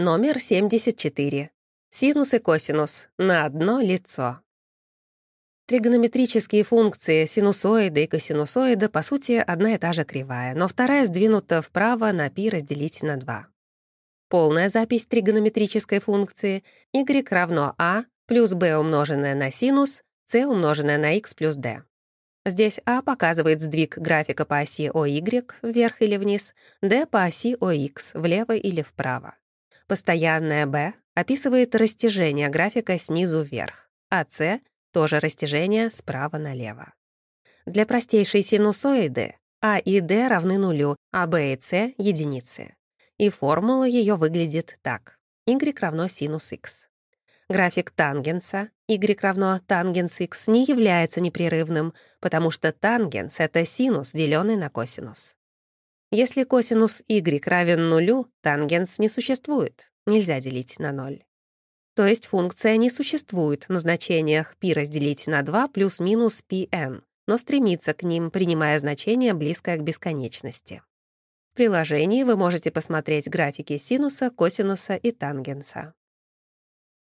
Номер 74. Синус и косинус на одно лицо. Тригонометрические функции синусоида и косинусоида, по сути, одна и та же кривая, но вторая сдвинута вправо на π разделить на 2. Полная запись тригонометрической функции y равно a плюс b умноженное на синус, c умноженное на x плюс d. Здесь А показывает сдвиг графика по оси OY вверх или вниз, D по оси OX влево или вправо. Постоянная B описывает растяжение графика снизу вверх, а С — тоже растяжение справа налево. Для простейшей синусоиды А и D равны нулю, а B и С — единице. И формула ее выглядит так. Y равно синус x. График тангенса y равно тангенс x не является непрерывным, потому что тангенс — это синус, деленный на косинус. Если косинус y равен нулю, тангенс не существует, нельзя делить на ноль. То есть функция не существует на значениях π разделить на 2 плюс-минус πn, но стремится к ним, принимая значение, близкое к бесконечности. В приложении вы можете посмотреть графики синуса, косинуса и тангенса.